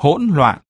hỗn loạn.